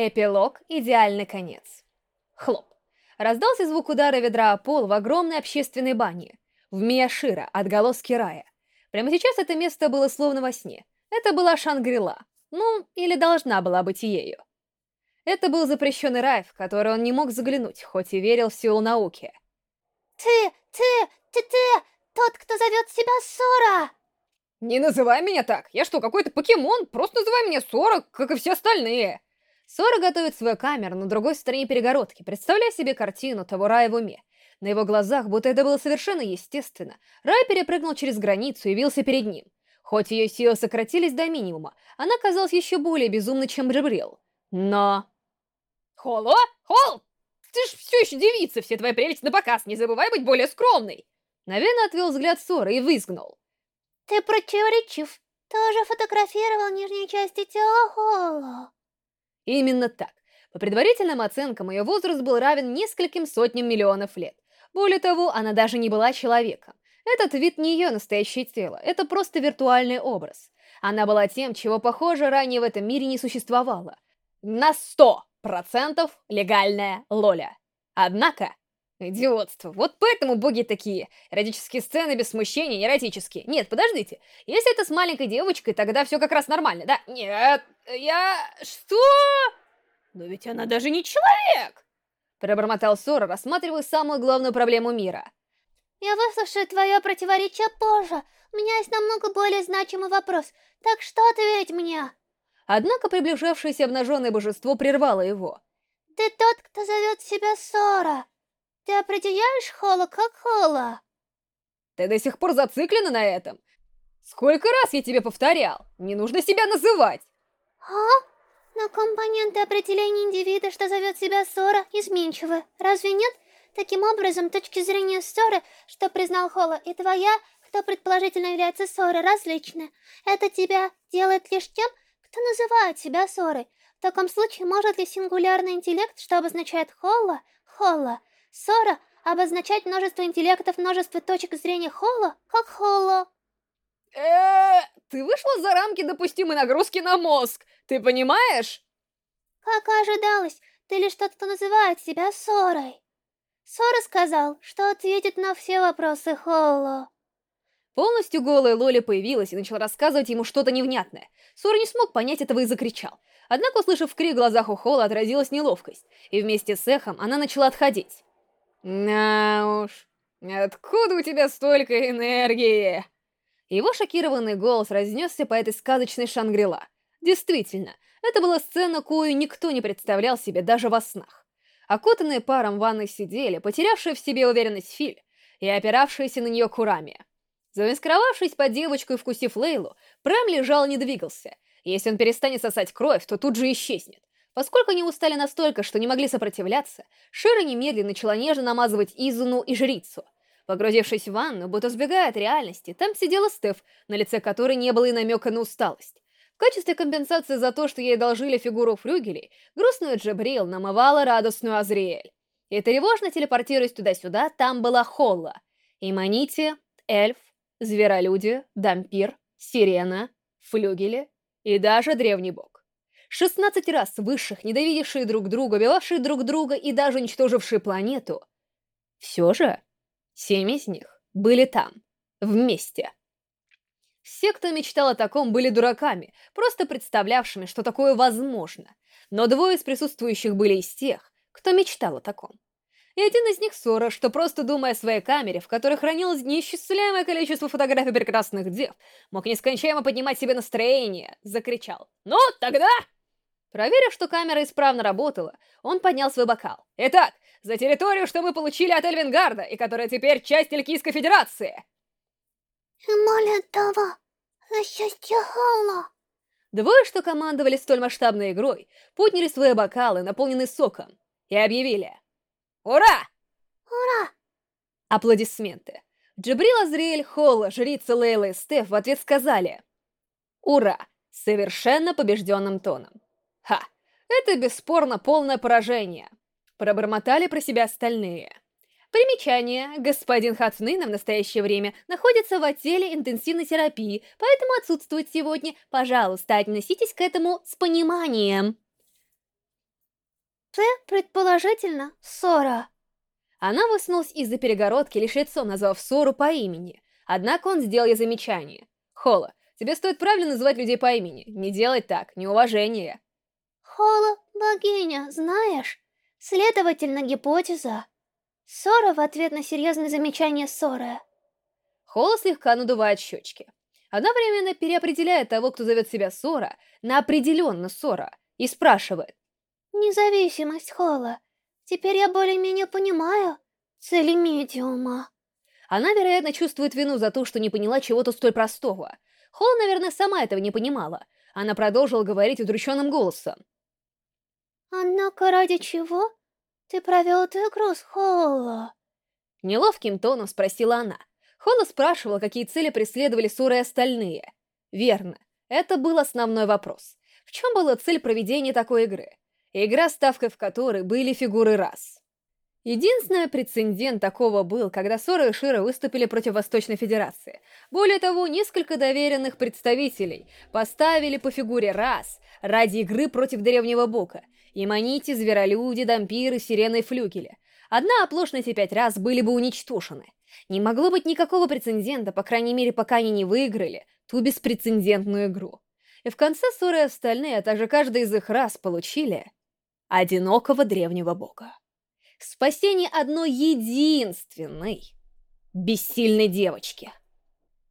Эпилог «Идеальный конец». Хлоп. Раздался звук удара ведра о пол в огромной общественной бане. В Мияшира, отголоски рая. Прямо сейчас это место было словно во сне. Это была Шангрила. Ну, или должна была быть ею. Это был запрещенный рай, в который он не мог заглянуть, хоть и верил в силу науки. «Ты, ты, ты, ты, тот, кто зовет себя Сора!» «Не называй меня так! Я что, какой-то покемон? Просто называй меня Сора, как и все остальные!» Сора готовит свою камеру на другой стороне перегородки, представляя себе картину того рая в уме. На его глазах, будто это было совершенно естественно, рай перепрыгнул через границу и явился перед ним. Хоть ее силы сократились до минимума, она казалась еще более безумной, чем Джабрил. Но... Холо? Хол! Ты ж все еще девица, все твои прелести на показ, не забывай быть более скромной! Навена отвел взгляд Сора и выизгнул. Ты противоречив. Тоже фотографировал нижние части тела Холо. Именно так. По предварительным оценкам, ее возраст был равен нескольким сотням миллионов лет. Более того, она даже не была человеком. Этот вид не ее настоящее тело, это просто виртуальный образ. Она была тем, чего, похоже, ранее в этом мире не существовало. На сто процентов легальная Лоля. Однако, идиотство, вот поэтому боги такие. Эротические сцены без смущения, эротические. Нет, подождите, если это с маленькой девочкой, тогда все как раз нормально, да? Нет, я... что? Но ведь она даже не человек! Пробормотал Сора, рассматривая самую главную проблему мира. Я выслушаю твое противоречие позже. У меня есть намного более значимый вопрос. Так что ответь мне? Однако приближавшееся обнаженное божество прервало его. Ты тот, кто зовет себя Сора. Ты определяешь Холо как Холо? Ты до сих пор зациклена на этом? Сколько раз я тебе повторял? Не нужно себя называть. А? Но компоненты определения индивида, что зовет себя Сора, изменчивы. Разве нет? Таким образом, точки зрения Соры, что признал Холла, и твоя, кто предположительно является Сорой, различны. Это тебя делает лишь тем, кто называет себя Сорой. В таком случае, может ли сингулярный интеллект, что обозначает Холла, Холла, Сора, обозначать множество интеллектов, множество точек зрения Холла, как Холло? э ты вышла за рамки допустимой нагрузки на мозг, ты понимаешь? Как ожидалось, ты лишь тот, кто называет себя Сорой. Сора сказал, что ответит на все вопросы Холло. Полностью голая Лоли появилась и начала рассказывать ему что-то невнятное. Сора не смог понять этого и закричал. Однако, услышав крик в глазах у Холла, отразилась неловкость, и вместе с эхом она начала отходить. «На уж, откуда у тебя столько энергии?» Его шокированный голос разнесся по этой сказочной Шангрила. Действительно, это была сцена, кою никто не представлял себе даже во снах. Окутанные паром в ванной сидели, потерявшие в себе уверенность Филь и опиравшиеся на нее Курами. Замаскировавшись под девочку и вкусив Лейлу, Прэм лежал и не двигался. Если он перестанет сосать кровь, то тут же исчезнет. Поскольку они устали настолько, что не могли сопротивляться, Шира немедленно начала нежно намазывать Изуну и Жрицу — Погрузившись в ванну, будто сбегая от реальности, там сидела Стеф, на лице которой не было и намека на усталость. В качестве компенсации за то, что ей должили фигуру флюгелей, грустную Джабрил намывала радостную Азриэль. И тревожно телепортируясь туда-сюда, там была Холла. И Эльф, Зверолюди, Дампир, Сирена, Флюгели и даже Древний Бог. 16 раз высших, ненавидевшие друг друга, убивавшие друг друга и даже уничтожившие планету. Все же... Семь из них были там, вместе. Все, кто мечтал о таком, были дураками, просто представлявшими, что такое возможно. Но двое из присутствующих были из тех, кто мечтал о таком. И один из них Сора, что просто думая о своей камере, в которой хранилось неисчисляемое количество фотографий прекрасных дев, мог нескончаемо поднимать себе настроение, закричал «Ну, тогда...» Проверив, что камера исправно работала, он поднял свой бокал. «Итак, за территорию, что мы получили от Эльвингарда, и которая теперь часть Элькийской Федерации!» «И более того, за счастье Холла!» Двое, что командовали столь масштабной игрой, подняли свои бокалы, наполненные соком, и объявили «Ура!» «Ура!» Аплодисменты. Джабрил Азриэль, Холла, Жрица Лейла и Стеф в ответ сказали «Ура!» совершенно побежденным тоном. Ха! Это бесспорно полное поражение. Пробормотали про себя остальные. Примечание. Господин Хацунына в настоящее время находится в отделе интенсивной терапии, поэтому отсутствует сегодня. Пожалуйста, отнеситесь к этому с пониманием. ты, предположительно, Сора. Она высунулась из-за перегородки, лишь лицом назвав Сору по имени. Однако он сделал ей замечание. «Хола, тебе стоит правильно называть людей по имени. Не делать так, неуважение». Хола — богиня, знаешь? Следовательно, гипотеза. Сора в ответ на серьезное замечание Сора. Хола слегка надувает щечки. Одновременно переопределяет того, кто зовет себя Сора, на определенно Сора, и спрашивает. Независимость Хола. Теперь я более-менее понимаю цели медиума. Она, вероятно, чувствует вину за то, что не поняла чего-то столь простого. Хола, наверное, сама этого не понимала. Она продолжила говорить удрученным голосом. Однако ради чего ты провел эту игру с Холло? Неловким тоном спросила она. Холла спрашивала, какие цели преследовали Сура и остальные. Верно, это был основной вопрос. В чем была цель проведения такой игры? Игра, ставкой в которой были фигуры рас. Единственный прецедент такого был, когда Сора и Шира выступили против Восточной Федерации. Более того, несколько доверенных представителей поставили по фигуре рас ради игры против Древнего Бока. Иманити, Зверолюди, Дампиры, Сирены и Флюгели. Одна оплошность и пять раз были бы уничтожены. Не могло быть никакого прецедента, по крайней мере, пока они не выиграли ту беспрецедентную игру. И в конце и остальные, а также каждый из их рас получили одинокого древнего бога. Спасение одной единственной бессильной девочки.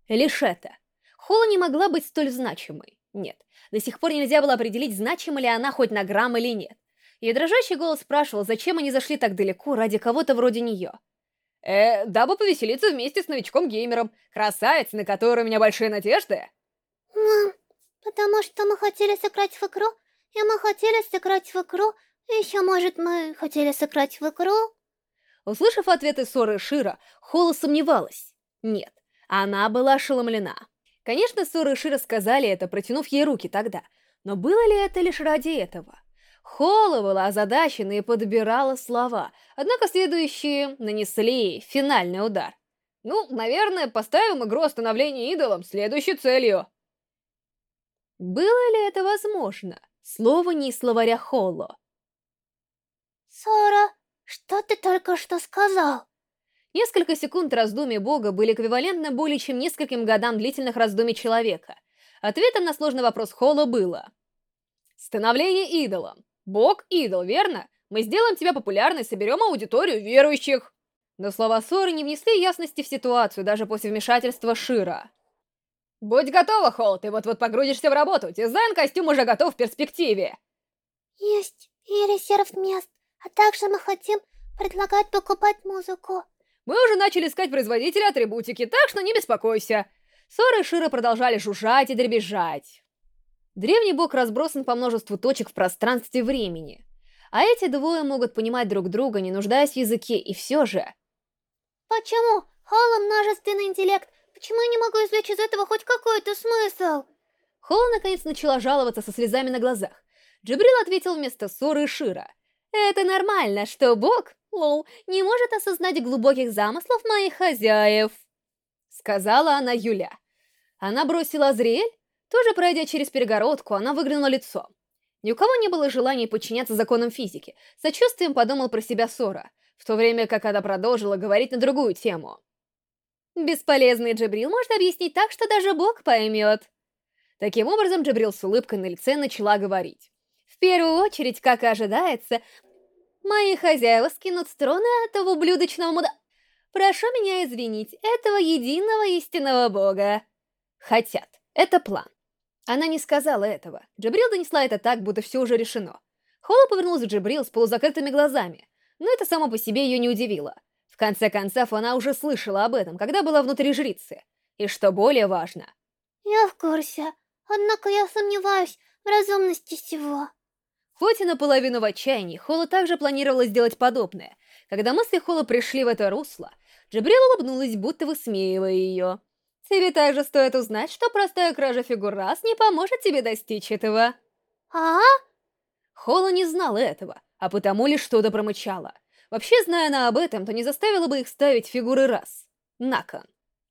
Лишь это. Холла не могла быть столь значимой. Нет, до сих пор нельзя было определить, значима ли она хоть на грамм или нет. И дрожащий голос спрашивал, зачем они зашли так далеко ради кого-то вроде нее. Э, дабы повеселиться вместе с новичком-геймером. Красавец, на который у меня большие надежды. Мам, потому что мы хотели сыграть в игру, и мы хотели сыграть в игру, еще, может, мы хотели сыграть в игру? Услышав ответы Соры Шира, Холла сомневалась. Нет, она была ошеломлена. Конечно, Сора и Шира сказали это, протянув ей руки тогда, но было ли это лишь ради этого? Холла была озадачена и подбирала слова, однако следующие нанесли финальный удар. Ну, наверное, поставим игру остановления идолом следующей целью. Было ли это возможно? Слово не из словаря Холло. Сора, что ты только что сказал? Несколько секунд раздумий Бога были эквивалентны более чем нескольким годам длительных раздумий человека. Ответом на сложный вопрос Холла было... Становление идолом. Бог — идол, верно? Мы сделаем тебя популярной, соберем аудиторию верующих. Но слова Соры не внесли ясности в ситуацию, даже после вмешательства Шира. Будь готова, Холл, ты вот-вот погрузишься в работу. Дизайн костюма уже готов в перспективе. Есть и резерв мест. А также мы хотим предлагать покупать музыку. Мы уже начали искать производителя атрибутики, так что не беспокойся. Сора и Шира продолжали жужжать и дребезжать. Древний бог разбросан по множеству точек в пространстве времени. А эти двое могут понимать друг друга, не нуждаясь в языке, и все же... Почему? Холла множественный интеллект. Почему я не могу извлечь из этого хоть какой-то смысл? Холла наконец начала жаловаться со слезами на глазах. Джибрил ответил вместо ссоры и Шира. Это нормально, что Бог, лол, не может осознать глубоких замыслов моих хозяев. Сказала она Юля. Она бросила Азриэль? Тоже пройдя через перегородку, она выглянула лицо. Ни у кого не было желания подчиняться законам физики. Сочувствием подумал про себя Сора, в то время как она продолжила говорить на другую тему. Бесполезный Джабрил может объяснить так, что даже Бог поймет. Таким образом, Джабрил с улыбкой на лице начала говорить. В первую очередь, как и ожидается, мои хозяева скинут с трона этого ублюдочного муда... Прошу меня извинить, этого единого истинного бога. Хотят. Это план. Она не сказала этого. Джабрил донесла это так, будто все уже решено. Холла повернулась к Джабрил с полузакрытыми глазами, но это само по себе ее не удивило. В конце концов, она уже слышала об этом, когда была внутри жрицы. И что более важно... Я в курсе, однако я сомневаюсь в разумности всего. Хоть и наполовину в отчаянии, Холла также планировала сделать подобное. Когда мысли Холла пришли в это русло, Джабрил улыбнулась, будто высмеивая ее. Тебе также стоит узнать, что простая кража фигур раз не поможет тебе достичь этого. А? Холла не знала этого, а потому лишь что-то промычала. Вообще, зная она об этом, то не заставила бы их ставить фигуры раз. На кон.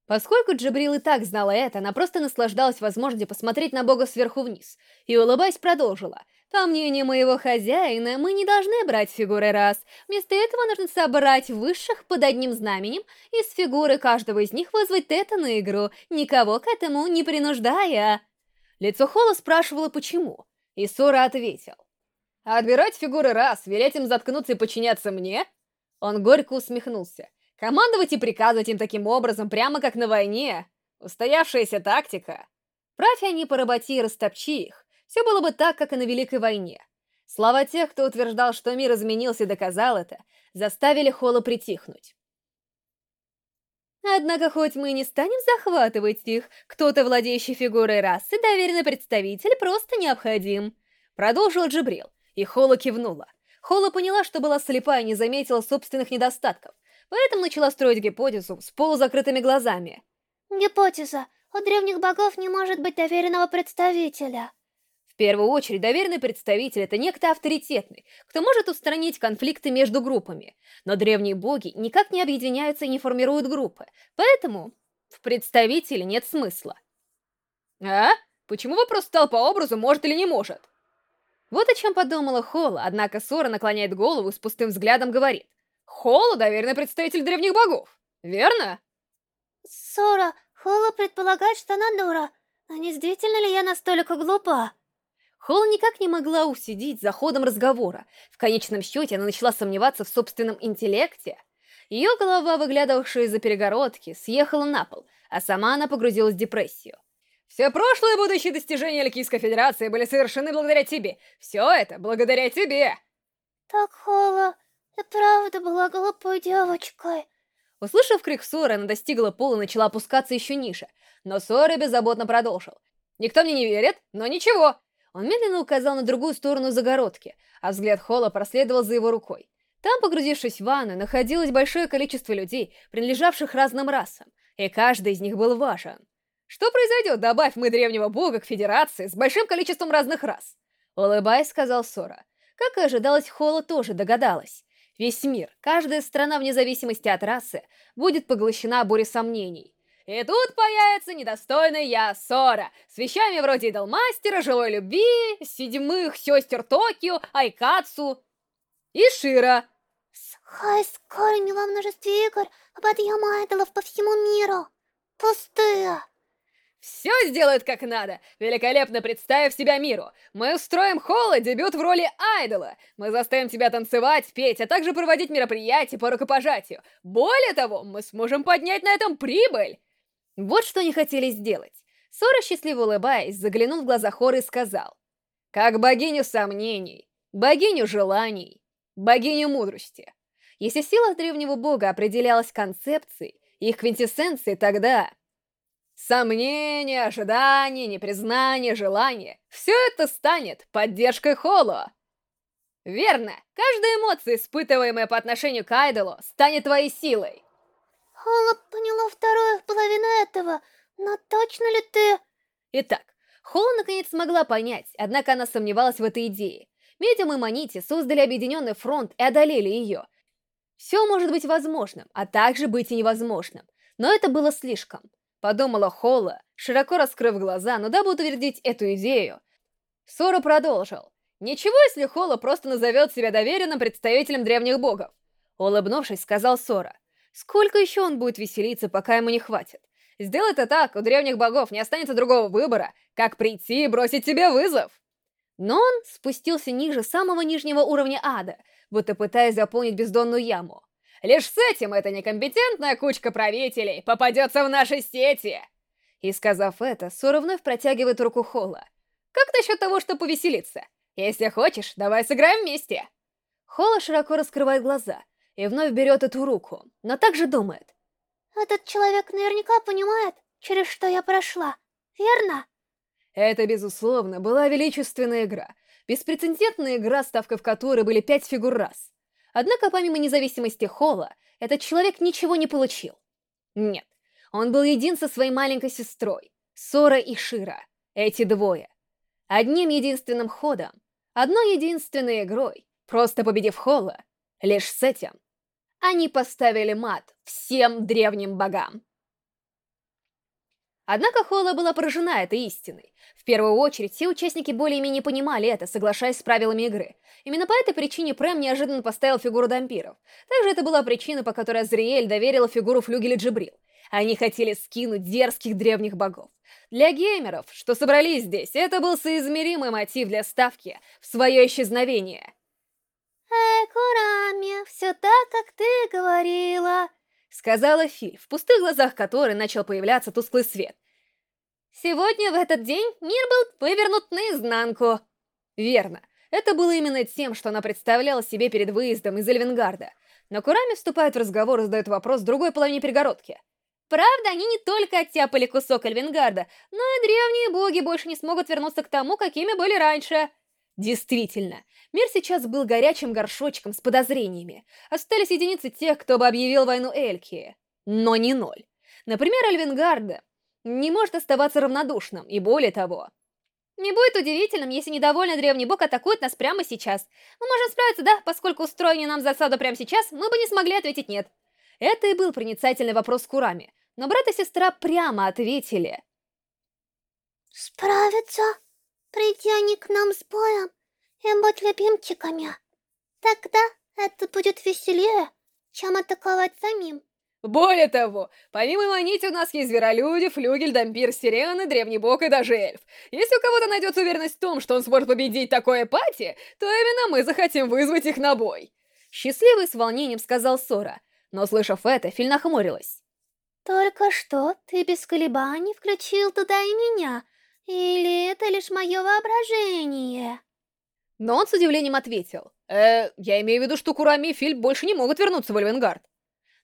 Поскольку Джабрил и так знала это, она просто наслаждалась возможностью посмотреть на бога сверху вниз, и, улыбаясь, продолжила. По мнению моего хозяина, мы не должны брать фигуры раз. Вместо этого нужно собрать высших под одним знаменем, и с фигуры каждого из них вызвать это на игру, никого к этому не принуждая. Лицо Холла спрашивало, почему, и Сора ответил. «Отбирать фигуры раз, велеть им заткнуться и подчиняться мне?» Он горько усмехнулся. «Командовать и приказывать им таким образом, прямо как на войне. Устоявшаяся тактика. Правь они поработи и растопчи их, все было бы так, как и на Великой войне. Слова тех, кто утверждал, что мир изменился и доказал это, заставили Холла притихнуть. Однако, хоть мы и не станем захватывать их, кто-то, владеющий фигурой расы, доверенный представитель, просто необходим. Продолжил Джибрил, и Холла кивнула. Холла поняла, что была слепа и не заметила собственных недостатков, поэтому начала строить гипотезу с полузакрытыми глазами. Гипотеза. У древних богов не может быть доверенного представителя. В первую очередь, доверенный представитель — это некто авторитетный, кто может устранить конфликты между группами. Но древние боги никак не объединяются и не формируют группы, поэтому в представителе нет смысла. А? Почему вопрос стал по образу «может» или «не может»? Вот о чем подумала Холла, однако Сора наклоняет голову и с пустым взглядом говорит. Холла — доверенный представитель древних богов, верно? Сора, Холла предполагает, что она дура. Но действительно ли я настолько глупа? Холл никак не могла усидеть за ходом разговора. В конечном счете она начала сомневаться в собственном интеллекте. Ее голова, выглядывавшая из-за перегородки, съехала на пол, а сама она погрузилась в депрессию. «Все прошлые и будущие достижения Алькийской Федерации были совершены благодаря тебе. Все это благодаря тебе!» «Так, Холла, ты правда была глупой девочкой». Услышав крик Соры, она достигла пола и начала опускаться еще ниже. Но Сора беззаботно продолжил. «Никто мне не верит, но ничего, он медленно указал на другую сторону загородки, а взгляд Холла проследовал за его рукой. Там, погрузившись в ванну, находилось большое количество людей, принадлежавших разным расам, и каждый из них был важен. Что произойдет, добавь мы древнего бога к Федерации с большим количеством разных рас? Улыбаясь, сказал Сора. Как и ожидалось, Холла тоже догадалась. Весь мир, каждая страна вне зависимости от расы, будет поглощена бурей сомнений. И тут появится недостойный я, Сора, с вещами вроде Идолмастера, Жилой Любви, Седьмых Сестер Токио, Айкацу и Шира. Хай скормила множестве игр подъема айдолов по всему миру. Пустые. Все сделает как надо, великолепно представив себя миру. Мы устроим Холла дебют в роли айдола. Мы заставим тебя танцевать, петь, а также проводить мероприятия по рукопожатию. Более того, мы сможем поднять на этом прибыль. Вот что они хотели сделать. Сора, счастливо улыбаясь, заглянул в глаза Хоры и сказал. «Как богиню сомнений, богиню желаний, богиню мудрости. Если сила древнего бога определялась концепцией, их квинтэссенцией, тогда... Сомнения, ожидания, непризнание, желание — все это станет поддержкой Холо. Верно, каждая эмоция, испытываемая по отношению к Айдолу, станет твоей силой. Алла поняла вторую половину этого, но точно ли ты... Итак, Холла наконец смогла понять, однако она сомневалась в этой идее. Медиум и Манити создали объединенный фронт и одолели ее. Все может быть возможным, а также быть и невозможным. Но это было слишком. Подумала Холла, широко раскрыв глаза, но дабы утвердить эту идею. Сора продолжил. «Ничего, если Холла просто назовет себя доверенным представителем древних богов?» Улыбнувшись, сказал Сора. Сколько еще он будет веселиться, пока ему не хватит? Сделай это так, у древних богов не останется другого выбора, как прийти и бросить тебе вызов. Но он спустился ниже самого нижнего уровня ада, будто пытаясь заполнить бездонную яму. Лишь с этим эта некомпетентная кучка правителей попадется в наши сети. И сказав это, Сора вновь протягивает руку Холла. Как насчет того, чтобы повеселиться? Если хочешь, давай сыграем вместе. Холла широко раскрывает глаза — и вновь берет эту руку, но также думает. Этот человек наверняка понимает, через что я прошла, верно? Это, безусловно, была величественная игра. Беспрецедентная игра, ставкой в которой были пять фигур раз. Однако, помимо независимости Холла, этот человек ничего не получил. Нет, он был един со своей маленькой сестрой, Сора и Шира, эти двое. Одним единственным ходом, одной единственной игрой, просто победив Холла, лишь с этим они поставили мат всем древним богам. Однако Холла была поражена этой истиной. В первую очередь, все участники более-менее понимали это, соглашаясь с правилами игры. Именно по этой причине Прэм неожиданно поставил фигуру дампиров. Также это была причина, по которой Азриэль доверила фигуру флюгеля Джибрил. Они хотели скинуть дерзких древних богов. Для геймеров, что собрались здесь, это был соизмеримый мотив для ставки в свое исчезновение. Эй, Курами, все так, как ты говорила. Сказала Филь, в пустых глазах которой начал появляться тусклый свет. Сегодня, в этот день, мир был вывернут наизнанку. Верно. Это было именно тем, что она представляла себе перед выездом из Эльвингарда. Но Курами вступает в разговор и задает вопрос другой половине перегородки. Правда, они не только оттяпали кусок Эльвингарда, но и древние боги больше не смогут вернуться к тому, какими были раньше. Действительно, мир сейчас был горячим горшочком с подозрениями. Остались единицы тех, кто бы объявил войну Эльки. Но не ноль. Например, Эльвингарда не может оставаться равнодушным, и более того... Не будет удивительным, если недовольный древний бог атакует нас прямо сейчас. Мы можем справиться, да, поскольку устроение нам засаду прямо сейчас, мы бы не смогли ответить «нет». Это и был проницательный вопрос Курами, но брат и сестра прямо ответили. Справиться? Прийти они к нам с боем и быть любимчиками. Тогда это будет веселее, чем атаковать самим. Более того, помимо Манити у нас есть зверолюди, флюгель, дампир, сирены, древний бог и даже эльф. Если у кого-то найдется уверенность в том, что он сможет победить такое пати, то именно мы захотим вызвать их на бой. Счастливый с волнением сказал Сора, но, услышав это, Филь нахмурилась. «Только что ты без колебаний включил туда и меня, или это лишь мое воображение?» Но он с удивлением ответил. «Э, я имею в виду, что Курами и Филь больше не могут вернуться в Эльвенгард».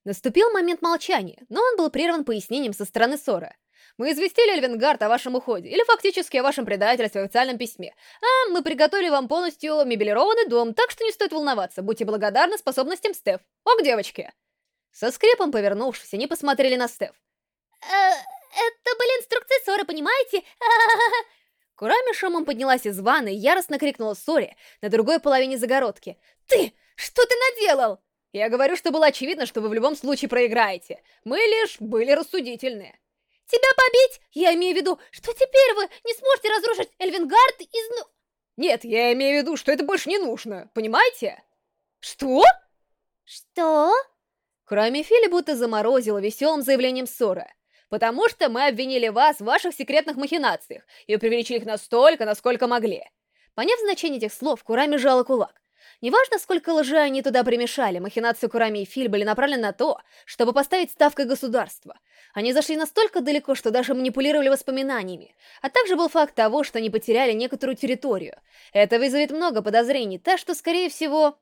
Наступил момент молчания, но он был прерван пояснением со стороны Сора. Мы известили Эльвенгард о вашем уходе, или фактически о вашем предательстве в официальном письме. А мы приготовили вам полностью мебелированный дом, так что не стоит волноваться, будьте благодарны способностям Стеф. Ок, девочки! Со скрипом повернувшись, они посмотрели на Стеф. Э, это были инструкции Соры, понимаете? Курами шумом поднялась из ванны и яростно крикнула Соре на другой половине загородки. «Ты! Что ты наделал?» «Я говорю, что было очевидно, что вы в любом случае проиграете. Мы лишь были рассудительны». «Тебя побить? Я имею в виду, что теперь вы не сможете разрушить Эльвингард из... Ну...» «Нет, я имею в виду, что это больше не нужно, понимаете?» «Что?» «Что?» Кроме Фили будто заморозила веселым заявлением ссора. «Потому что мы обвинили вас в ваших секретных махинациях и преувеличили их настолько, насколько могли». Поняв значение этих слов, Курами жала кулак. Неважно, сколько лжи они туда примешали, махинации Курами и Филь были направлены на то, чтобы поставить ставкой государства. Они зашли настолько далеко, что даже манипулировали воспоминаниями. А также был факт того, что они потеряли некоторую территорию. Это вызовет много подозрений, так что, скорее всего,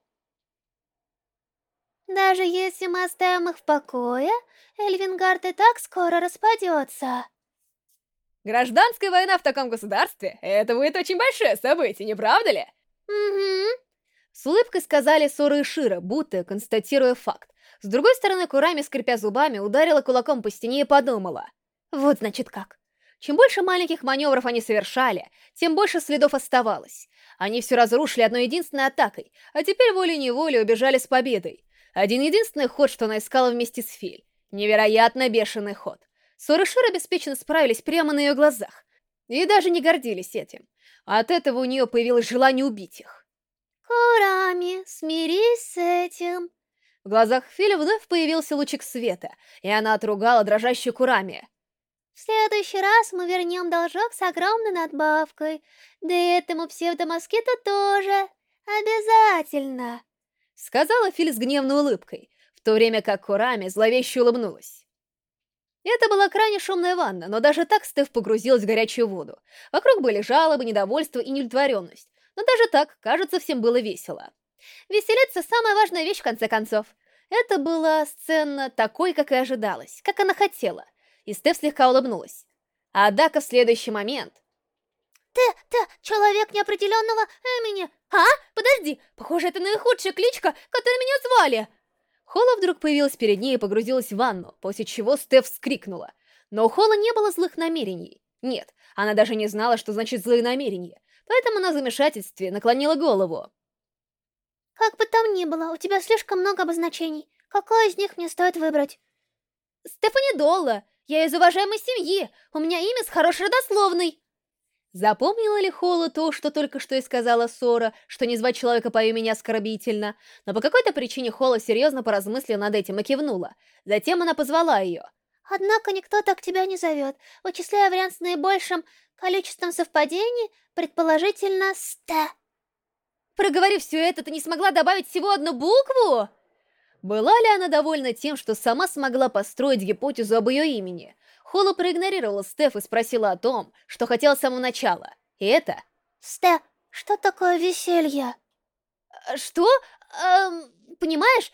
даже если мы оставим их в покое, Эльвингард и так скоро распадется. Гражданская война в таком государстве — это будет очень большое событие, не правда ли? Угу. С улыбкой сказали Сора и Шира, будто констатируя факт. С другой стороны, Курами, скрипя зубами, ударила кулаком по стене и подумала. Вот значит как. Чем больше маленьких маневров они совершали, тем больше следов оставалось. Они все разрушили одной единственной атакой, а теперь волей-неволей убежали с победой. Один-единственный ход, что она искала вместе с Филь. Невероятно бешеный ход. Сор и Шир обеспеченно справились прямо на ее глазах. И даже не гордились этим. От этого у нее появилось желание убить их. «Курами, смирись с этим!» В глазах Фили вновь появился лучик света, и она отругала дрожащую Курами. «В следующий раз мы вернем должок с огромной надбавкой. Да и этому псевдомоскиту тоже. Обязательно!» Сказала Филь с гневной улыбкой, в то время как Курами зловеще улыбнулась. Это была крайне шумная ванна, но даже так Стеф погрузилась в горячую воду. Вокруг были жалобы, недовольство и неудовлетворенность. Но даже так, кажется, всем было весело. Веселиться — самая важная вещь, в конце концов. Это была сцена такой, как и ожидалось, как она хотела. И Стеф слегка улыбнулась. Однако в следующий момент ты, ты, человек неопределенного имени. А? Подожди, похоже, это наихудшая кличка, которой меня звали. Холла вдруг появилась перед ней и погрузилась в ванну, после чего Стеф вскрикнула. Но у Холла не было злых намерений. Нет, она даже не знала, что значит злые намерения, поэтому на замешательстве наклонила голову. Как бы там ни было, у тебя слишком много обозначений. Какое из них мне стоит выбрать? Стефани Долла. Я из уважаемой семьи, у меня имя с хорошей родословной. Запомнила ли Холла то, что только что и сказала Сора, что не звать человека по имени оскорбительно? Но по какой-то причине Холла серьезно поразмыслила над этим и кивнула. Затем она позвала ее. «Однако никто так тебя не зовет. Вычисляя вариант с наибольшим количеством совпадений, предположительно, ста». Проговорив все это, ты не смогла добавить всего одну букву? Была ли она довольна тем, что сама смогла построить гипотезу об ее имени? Холла проигнорировала Стеф и спросила о том, что хотела с самого начала. И это... Стеф, что такое веселье? А, что? Эм, понимаешь?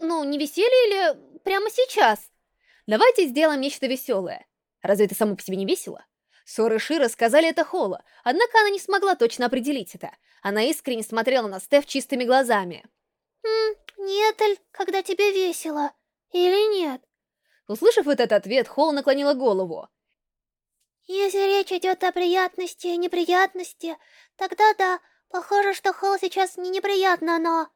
Ну, не веселье или прямо сейчас? Давайте сделаем нечто веселое. Разве это само по себе не весело? Сора и Шира сказали это Холла, однако она не смогла точно определить это. Она искренне смотрела на Стеф чистыми глазами. «М, нет, Эль, когда тебе весело. Или нет?» Услышав этот ответ, Холл наклонила голову. «Если речь идет о приятности и неприятности, тогда да, похоже, что Холл сейчас не неприятно, но...»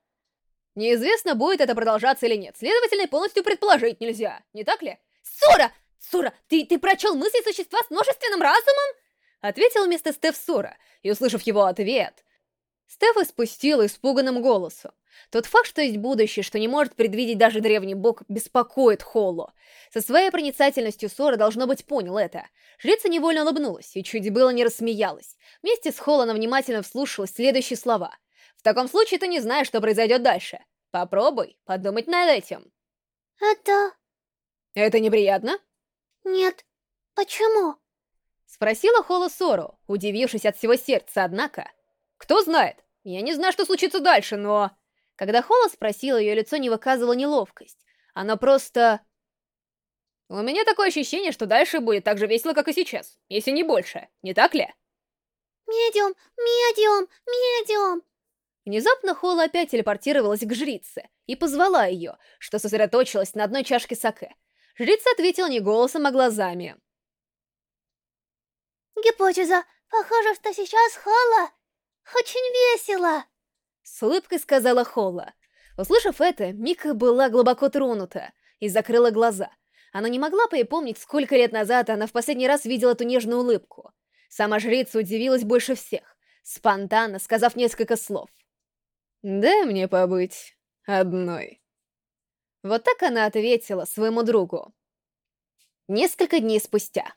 Неизвестно, будет это продолжаться или нет, следовательно, полностью предположить нельзя, не так ли? Сора! Сора, ты, ты прочел мысли существа с множественным разумом? Ответил вместо Стеф Сора, и, услышав его ответ, Стеф испустила испуганным голосом. Тот факт, что есть будущее, что не может предвидеть даже древний бог, беспокоит Холло. Со своей проницательностью Сора, должно быть, понял это. Жрица невольно улыбнулась и чуть было не рассмеялась. Вместе с Холло она внимательно вслушалась следующие слова. «В таком случае ты не знаешь, что произойдет дальше. Попробуй подумать над этим». «Это...» «Это неприятно?» «Нет. Почему?» Спросила Холло Сору, удивившись от всего сердца, однако... «Кто знает? Я не знаю, что случится дальше, но...» Когда Холла спросила, ее лицо не выказывало неловкость. Оно просто... У меня такое ощущение, что дальше будет так же весело, как и сейчас, если не больше, не так ли? Медиум, медиум, медиум. Внезапно Холла опять телепортировалась к жрице и позвала ее, что сосредоточилась на одной чашке саке. Жрица ответила не голосом, а глазами. Гипотеза. Похоже, что сейчас Холла очень весело. С улыбкой сказала Холла. Услышав это, Мика была глубоко тронута и закрыла глаза. Она не могла припомнить, сколько лет назад она в последний раз видела эту нежную улыбку. Сама жрица удивилась больше всех, спонтанно сказав несколько слов. «Дай мне побыть одной». Вот так она ответила своему другу. Несколько дней спустя.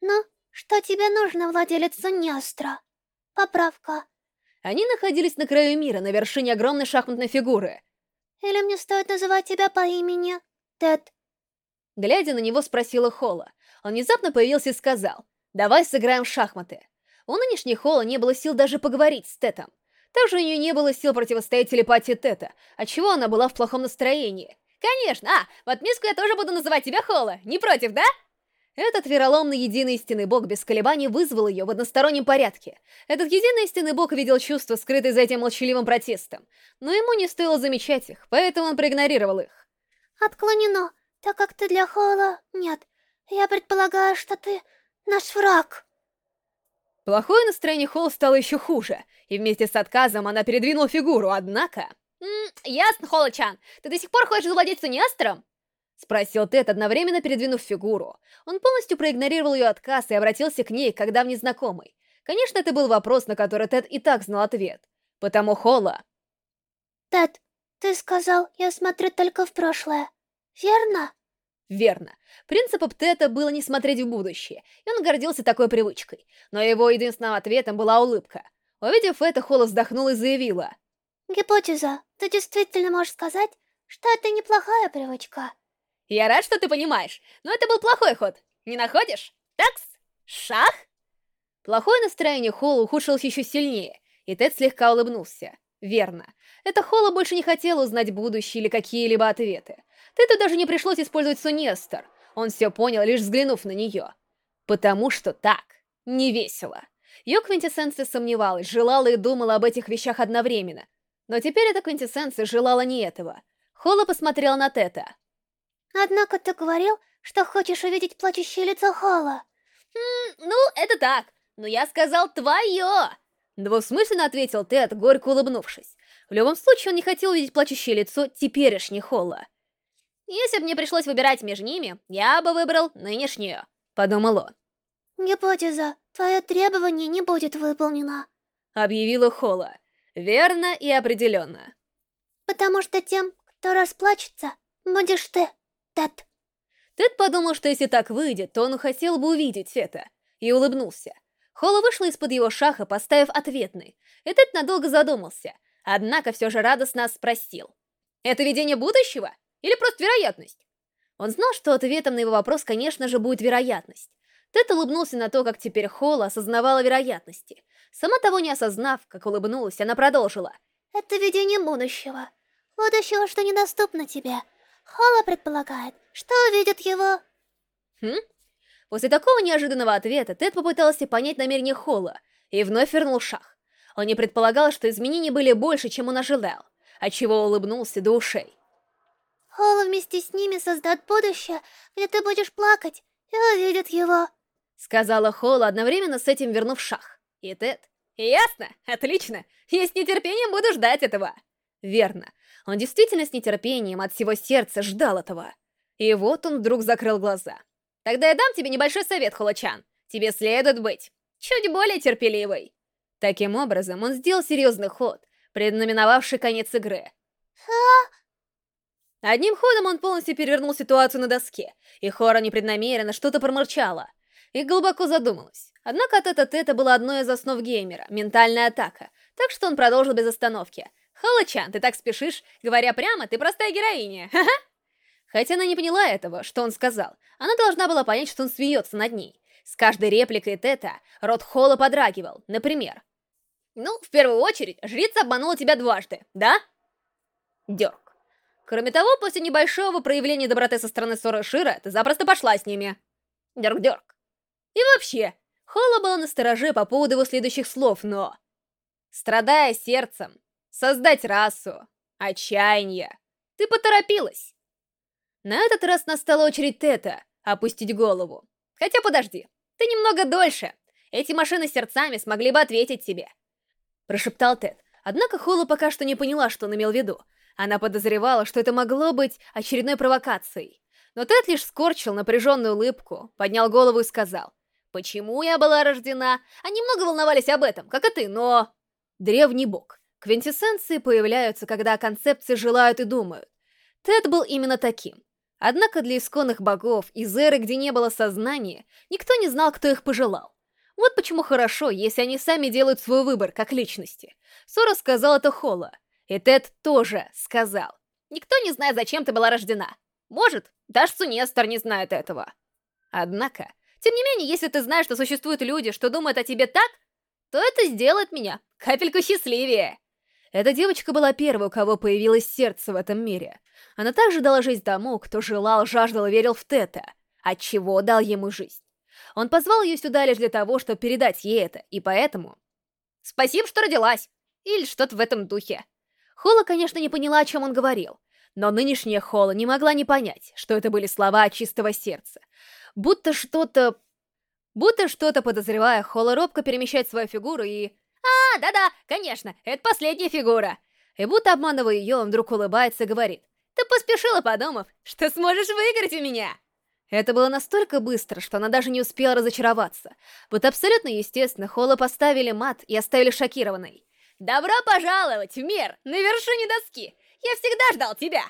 «Ну, что тебе нужно, владелец Нестра? Поправка. Они находились на краю мира, на вершине огромной шахматной фигуры. «Или мне стоит называть тебя по имени Тед?» Глядя на него, спросила Холла. Он внезапно появился и сказал, «Давай сыграем в шахматы». У нынешней Холла не было сил даже поговорить с Тетом. Также у нее не было сил противостоять телепатии Тета, отчего она была в плохом настроении. «Конечно! А, в отместку я тоже буду называть тебя Холла. Не против, да?» Этот вероломный единый истинный бог без колебаний вызвал ее в одностороннем порядке. Этот единый истинный бог видел чувства, скрытые за этим молчаливым протестом. Но ему не стоило замечать их, поэтому он проигнорировал их. «Отклонено, так как ты для Холла... Нет, я предполагаю, что ты наш враг». Плохое настроение Холл стало еще хуже, и вместе с отказом она передвинула фигуру, однако... «М -м, ясно, Холла-чан, ты до сих пор хочешь завладеть Сунестером?» Спросил Тед, одновременно передвинув фигуру. Он полностью проигнорировал ее отказ и обратился к ней, как давний знакомый. Конечно, это был вопрос, на который Тед и так знал ответ. Потому Холла... Тед, ты сказал, я смотрю только в прошлое. Верно? Верно. Принципом Теда было не смотреть в будущее, и он гордился такой привычкой. Но его единственным ответом была улыбка. Увидев это, Холла вздохнула и заявила. Гипотеза, ты действительно можешь сказать, что это неплохая привычка. Я рад, что ты понимаешь, но это был плохой ход. Не находишь? Такс? Шах? Плохое настроение Холла ухудшилось еще сильнее, и Тед слегка улыбнулся. Верно. Это Холла больше не хотела узнать будущее или какие-либо ответы. Теду даже не пришлось использовать Сунестер. Он все понял, лишь взглянув на нее. Потому что так не весело. Ее квинтэссенция сомневалась, желала и думала об этих вещах одновременно. Но теперь эта квинтэссенция желала не этого. Холла посмотрела на Тета. Однако ты говорил, что хочешь увидеть плачущее лицо Холла. М ну, это так. Но я сказал твое. Двусмысленно ответил Тед, горько улыбнувшись. В любом случае, он не хотел увидеть плачущее лицо теперешней Холла. Если бы мне пришлось выбирать между ними, я бы выбрал нынешнюю, подумал он. Гипотеза, твое требование не будет выполнено. Объявила Холла. Верно и определенно. Потому что тем, кто расплачется, будешь ты, Тед. Тед подумал, что если так выйдет, то он хотел бы увидеть это, и улыбнулся. Холла вышла из-под его шаха, поставив ответный, и Тед надолго задумался, однако все же радостно спросил. «Это видение будущего? Или просто вероятность?» Он знал, что ответом на его вопрос, конечно же, будет вероятность. Тед улыбнулся на то, как теперь Холла осознавала вероятности. Сама того не осознав, как улыбнулась, она продолжила. «Это видение будущего. Будущего, что недоступно тебе. Холла предполагает, что увидит его...» «Хм?» После такого неожиданного ответа Тед попытался понять намерение Холла и вновь вернул шах. Он не предполагал, что изменения были больше, чем он ожидал, отчего улыбнулся до ушей. Холла вместе с ними создат будущее, где ты будешь плакать и увидит его. Сказала Холла, одновременно с этим вернув шах. И Тед. Ясно, отлично. Я с нетерпением буду ждать этого. Верно. Он действительно с нетерпением от всего сердца ждал этого. И вот он вдруг закрыл глаза. Тогда я дам тебе небольшой совет, Холочан. Тебе следует быть чуть более терпеливой. Таким образом, он сделал серьезный ход, преднаменовавший конец игры. Одним ходом он полностью перевернул ситуацию на доске, и Хора непреднамеренно что-то проморчала. И глубоко задумалась. Однако это это было одной из основ геймера — ментальная атака, так что он продолжил без остановки. «Холочан, ты так спешишь? Говоря прямо, ты простая героиня, ха-ха!» Хотя она не поняла этого, что он сказал, она должна была понять, что он смеется над ней. С каждой репликой Тета рот Холла подрагивал. Например, «Ну, в первую очередь, жрица обманула тебя дважды, да?» Дерг. Кроме того, после небольшого проявления доброты со стороны Сора Шира, ты запросто пошла с ними. Дерг-дерг. И вообще, Холла была настороже по поводу его следующих слов, но... Страдая сердцем, создать расу, отчаяние, ты поторопилась. На этот раз настала очередь Тета опустить голову. Хотя подожди, ты немного дольше. Эти машины сердцами смогли бы ответить тебе. Прошептал Тед. Однако Холла пока что не поняла, что он имел в виду. Она подозревала, что это могло быть очередной провокацией. Но Тед лишь скорчил напряженную улыбку, поднял голову и сказал. «Почему я была рождена? Они много волновались об этом, как и ты, но...» Древний бог. Квинтэссенции появляются, когда концепции желают и думают. Тед был именно таким. Однако для исконных богов из эры, где не было сознания, никто не знал, кто их пожелал. Вот почему хорошо, если они сами делают свой выбор, как личности. Сора сказал это Холла. И Тед тоже сказал. Никто не знает, зачем ты была рождена. Может, даже Сунестер не знает этого. Однако, тем не менее, если ты знаешь, что существуют люди, что думают о тебе так, то это сделает меня капельку счастливее. Эта девочка была первой, у кого появилось сердце в этом мире. Она также дала жизнь тому, кто желал, жаждал и верил в Тета, отчего дал ему жизнь. Он позвал ее сюда лишь для того, чтобы передать ей это, и поэтому... «Спасибо, что родилась!» Или что-то в этом духе. Холла, конечно, не поняла, о чем он говорил, но нынешняя Холла не могла не понять, что это были слова от чистого сердца. Будто что-то... Будто что-то подозревая, Холла робко перемещает свою фигуру и... «А, да-да, конечно, это последняя фигура!» И будто обманывая ее, он вдруг улыбается и говорит. «Ты поспешила, подумав, что сможешь выиграть у меня!» Это было настолько быстро, что она даже не успела разочароваться. Вот абсолютно естественно, Холла поставили мат и оставили шокированной. «Добро пожаловать в мир на вершине доски! Я всегда ждал тебя!»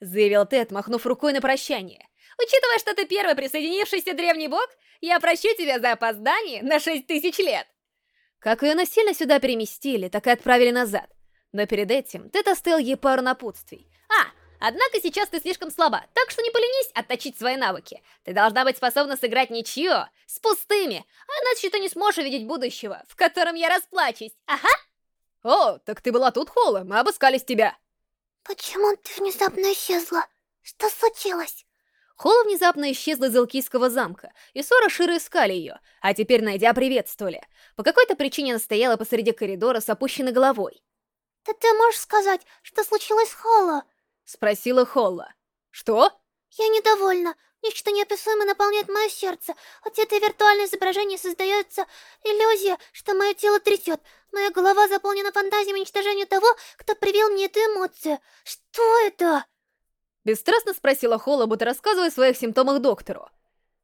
Заявил Тед, махнув рукой на прощание. «Учитывая, что ты первый присоединившийся древний бог, я прощу тебя за опоздание на шесть тысяч лет!» Как ее насильно сюда переместили, так и отправили назад. Но перед этим Тед оставил ей пару напутствий. «А, однако сейчас ты слишком слаба, так что не поленись отточить свои навыки. Ты должна быть способна сыграть ничью, с пустыми, а иначе ты не сможешь увидеть будущего, в котором я расплачусь, ага!» «О, так ты была тут, Холла, мы обыскались тебя!» «Почему ты внезапно исчезла? Что случилось?» Холла внезапно исчезла из Элкийского замка, и Сора Шира искали ее, а теперь, найдя, приветствовали. По какой-то причине она стояла посреди коридора с опущенной головой. «Да ты можешь сказать, что случилось с Холла?» Спросила Холла. «Что?» «Я недовольна. Нечто неописуемое наполняет мое сердце. От этой виртуальное изображение создается иллюзия, что мое тело трясет. Моя голова заполнена фантазиями уничтожения того, кто привел мне эту эмоцию. Что это?» Бесстрастно спросила Холла, будто рассказывая о своих симптомах доктору.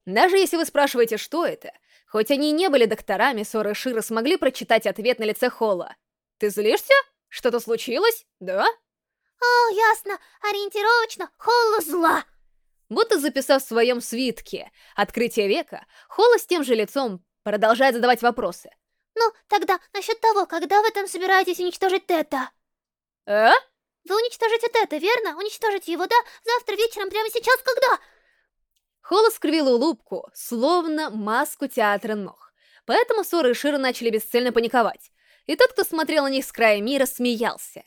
Даже если вы спрашиваете, что это, хоть они и не были докторами, Сора и Шира смогли прочитать ответ на лице Холла. «Ты злишься? Что-то случилось? Да?» «О, ясно. Ориентировочно. Холла зла». Будто записав в своем свитке «Открытие века», Холла с тем же лицом продолжает задавать вопросы. «Ну, тогда насчет того, когда вы там собираетесь уничтожить Тета?» «А?» «Вы уничтожите Тета, верно? Уничтожите его, да? Завтра вечером, прямо сейчас, когда?» Холла скривила улыбку, словно маску театра ног. Поэтому Сора и Шира начали бесцельно паниковать. И тот, кто смотрел на них с края мира, смеялся.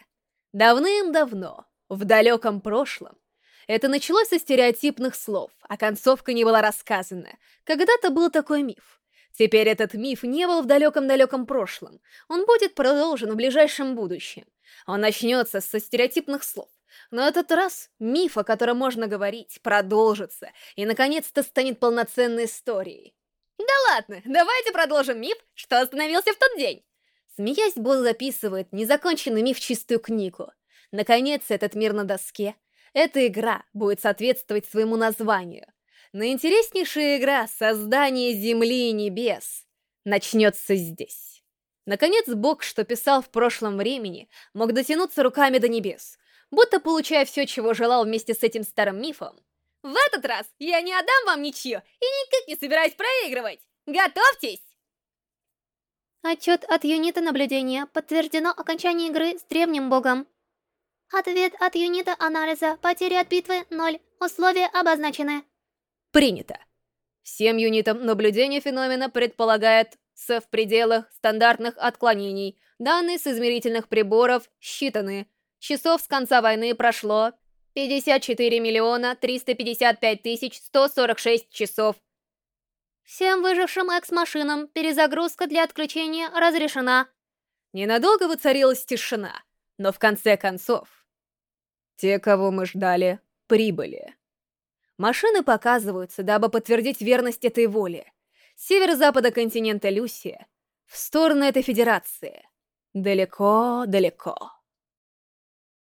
Давным-давно, в далеком прошлом, это началось со стереотипных слов, а концовка не была рассказана. Когда-то был такой миф. Теперь этот миф не был в далеком-далеком прошлом. Он будет продолжен в ближайшем будущем. Он начнется со стереотипных слов. Но этот раз миф, о котором можно говорить, продолжится и наконец-то станет полноценной историей. Да ладно, давайте продолжим миф, что остановился в тот день. Смеясь, Бол записывает незаконченный миф в чистую книгу. Наконец, этот мир на доске — эта игра будет соответствовать своему названию. Наинтереснейшая игра создания Земли и Небес начнется здесь. Наконец, Бог, что писал в прошлом времени, мог дотянуться руками до небес, будто получая все, чего желал вместе с этим старым мифом. В этот раз я не отдам вам ничью и никак не собираюсь проигрывать. Готовьтесь! Отчет от юнита наблюдения. Подтверждено окончание игры с древним богом. Ответ от юнита анализа. Потери от битвы 0. Условия обозначены. Принято. Всем юнитам наблюдения феномена предполагается в пределах стандартных отклонений. Данные с измерительных приборов считаны. Часов с конца войны прошло 54 миллиона 355 тысяч 146 часов. Всем выжившим экс-машинам перезагрузка для отключения разрешена. Ненадолго воцарилась тишина, но в конце концов те, кого мы ждали, прибыли. Машины показываются, дабы подтвердить верность этой воли. С северо-запада континента Люсия, в сторону этой федерации. Далеко-далеко.